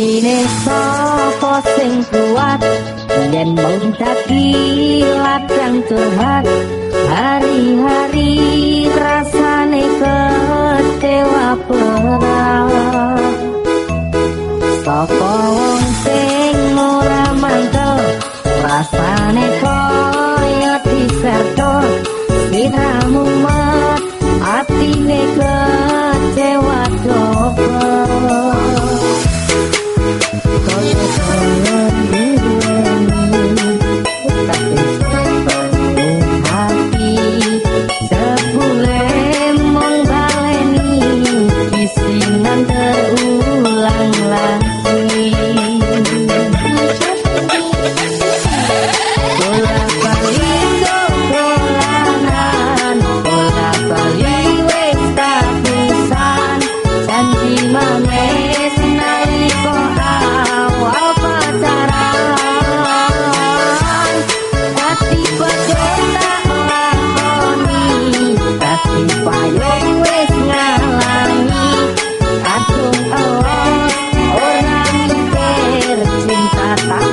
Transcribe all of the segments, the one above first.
Atine sapa sing kuat yen mung dadi ladang curhat. Hari-hari rasane kecewa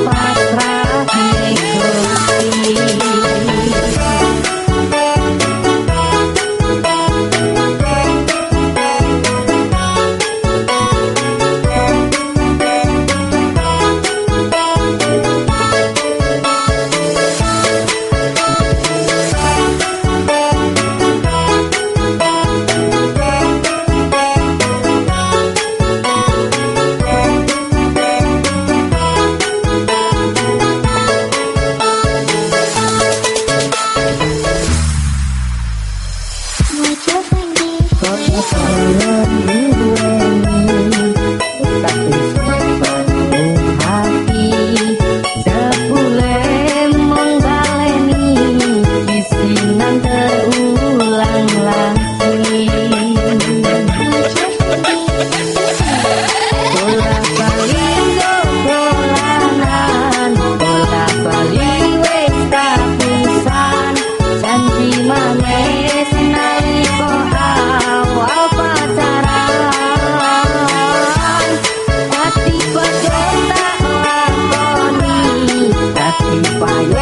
Bye. Hãy subscribe Vaya.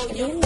show you.